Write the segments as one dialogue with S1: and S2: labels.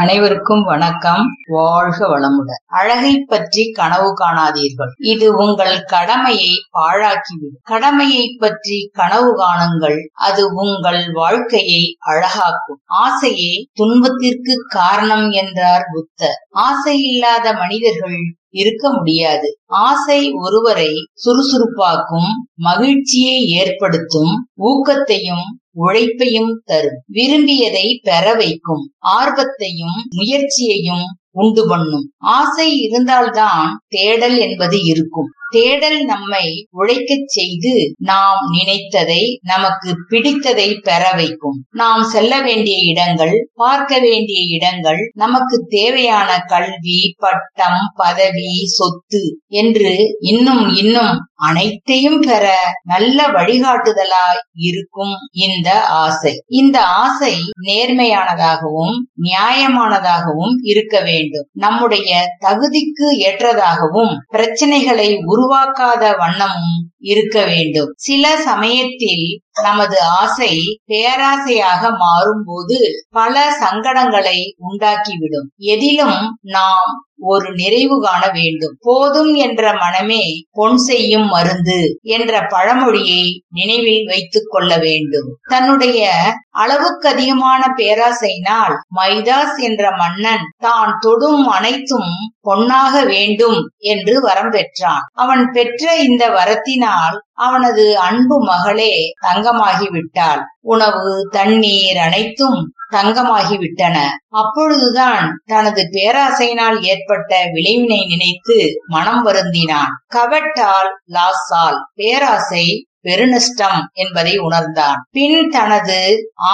S1: அனைவருக்கும் வணக்கம். வாழ்க வளமுடன். அழகை பற்றி கனவு காணாதீர்கள். இது உங்கள் கடமையை பாழாக்கிவிடும். கடமையை பற்றி கனவு காணுங்கள். அது உங்கள் வாழ்க்கையை அழகாக்கும். ஆசையே துன்பத்திற்கு காரணம் என்றார் புத்தர். ஆசை இல்லாத மனிதர்கள் இருக்க முடியாது. ஆசை ஒருவரை சுறுசுறுப்பாக்கும் மகிழ்ச்சியை ஏற்படுத்தும் ஊக்கத்தையும் உழைப்பையும் தரும். விரும்பியதை பெற வைக்கும். ஆர்வத்தையும் முயற்சியையும் உண்டு பண்ணும். ஆசை இருந்தால்தான் தேடல் என்பது இருக்கும். தேடல் நம்மை உழைக்கச் செய்து நாம் நினைத்ததை நமக்கு பிடித்ததை பெற வைக்கும். நாம் செல்ல வேண்டிய இடங்கள் பார்க்க வேண்டிய இடங்கள் நமக்கு தேவையான கல்வி பட்டம் பதவி சொத்து என்று இன்னும் இன்னும் அனைத்தையும் பெற நல்ல வழிகாட்டுதலாய் இருக்கும் இந்த ஆசை. இந்த ஆசை நேர்மையானதாகவும் நியாயமானதாகவும் இருக்க வேண்டும். நம்முடைய தகுதிக்கு ஏற்றதாகவும் பிரச்சனைகளை உருவாக்காத வண்ணமும் இருக்க வேண்டும். சில சமயத்தில் நமது ஆசை பேராசையாக மாறும்போது பல சங்கடங்களை உண்டாக்கிவிடும். எதிலும் நாம் ஒரு நிறைவு காண வேண்டும். போதும் என்ற மனமே பொன் செய்யும் மருந்து என்ற பழமொழியை நினைவில் வைத்துக் கொள்ள வேண்டும். தன்னுடைய அளவுக்கு அதிகமான பேராசையினால் மைதாஸ் என்ற மன்னன் தான் தொடும் அனைத்தும் பொன்னாக வேண்டும் என்று வரம் பெற்றான். அவன் பெற்ற இந்த வரத்தினால் அவனது அன்பு மகளே தங்கமாகிவிட்டாள். உணவு தண்ணீர் அனைத்தும் தங்கமாகிவிட்டன. அப்பொழுதுதான் தனது பேராசையினால் ஏற்பட்ட விளைவினை நினைத்து மனம் வருந்தினான். கவட்டால் லாசால் பேராசை பெருநஷ்டம் என்பதை உணர்ந்தான். பின் தனது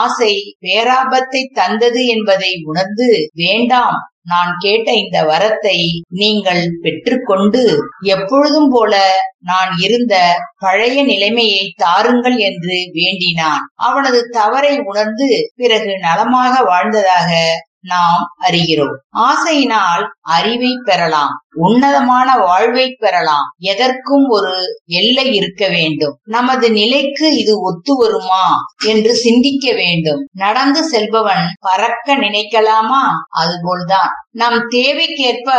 S1: ஆசை பேராபத்தை தந்தது என்பதை உணர்ந்து வேண்டாம் நான் கேட்ட இந்த வரத்தை நீங்கள் பெற்றுக்கொண்டு எப்பொழுதும் போல நான் இருந்த பழைய நிலைமையை தாருங்கள் என்று வேண்டினான். அவனது தவறை உணர்ந்து பிறகு நலமாக வாழ்ந்ததாக நாம் அறிகிறோம். ஆசையினால் அறிவை பெறலாம். உன்னதமான வாழ்வை பெறலாம். எதற்கும் ஒரு எல்லை இருக்க வேண்டும். நமது நிலைக்கு இது ஒத்து வருமா என்று சிந்திக்க வேண்டும். நடந்து செல்பவன் பறக்க நினைக்கலாமா? அதுபோல்தான். நம் தேவைக்கேற்ப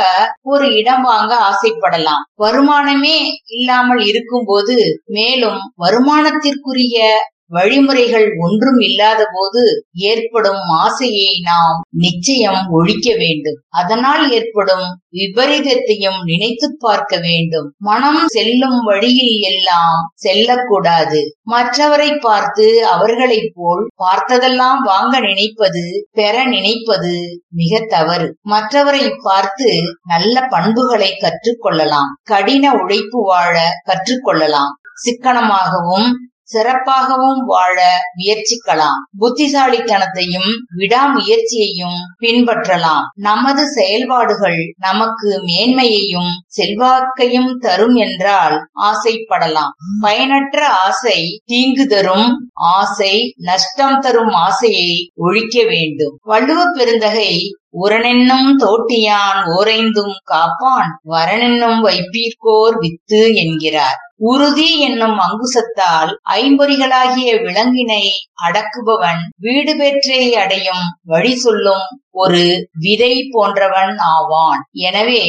S1: ஒரு இடம் வாங்க ஆசைப்படலாம். வருமானமே இல்லாமல் இருக்கும்போது மேலும் வருமானத்திற்குரிய வழிமுறைகள் ஒன்றும் இல்லாத போது ஏற்படும் ஆசையை நாம் நிச்சயம் ஒழிக்க வேண்டும். அதனால் ஏற்படும் விபரீதத்தையும் நினைத்து பார்க்க வேண்டும். மனம் செல்லும் வழியில் எல்லாம் செல்லக்கூடாது. மற்றவரை பார்த்து அவர்களைப் போல் பார்த்ததெல்லாம் வாங்க நினைப்பது பெற நினைப்பது மிக தவறு. மற்றவரை பார்த்து நல்ல பண்புகளை கற்றுக்கொள்ளலாம் கடின உழைப்பு வாழ கற்றுக்கொள்ளலாம் சிக்கனமாகவும் சிறப்பாகவும் வாழ முயற்சிக்கலாம். புத்திசாலித்தனத்தையும் விடாமுயற்சியையும் பின்பற்றலாம். நமது செயல்பாடுகள் நமக்கு மேன்மையையும் செல்வாக்கையும் தரும் என்றால் ஆசைப்படலாம். பயனற்ற ஆசை தீங்கு தரும் ஆசை நஷ்டம் தரும் ஆசையை ஒழிக்க வேண்டும். வள்ளுவ பெருந்தகை உரனென்னும் தோட்டியான் ஓரைந்தும் காப்பான் வரனென்னும் வைப்பீர்கோர் வித்து என்கிறார். உறுதி என்னும் அங்குசத்தால் ஐம்பொறிகளாகிய விலங்கினை அடக்குபவன் வீடு பெற்றே அடையும் வழி சொல்லும் ஒரு விதை போன்றவன் ஆவான். எனவே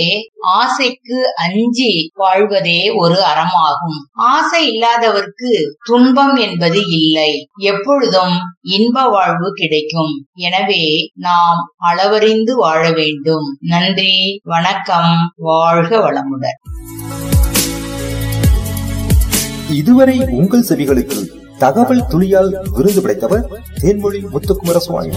S1: ஆசைக்கு அஞ்சி வாழ்வதே ஒரு அறமாகும். ஆசை இல்லாதவர்க்கு துன்பம் என்பது இல்லை. எப்பொழுதும் இன்ப வாழ்வு கிடைக்கும். எனவே நாம் அளவறிந்து வாழ வேண்டும். நன்றி வணக்கம் வாழ்க வளமுடன்.
S2: இதுவரை உங்கள் செவிகளுக்கு தகவல் துளியால் விருது படைத்தவர் தேன்மொழி முத்துக்குமார சுவாமி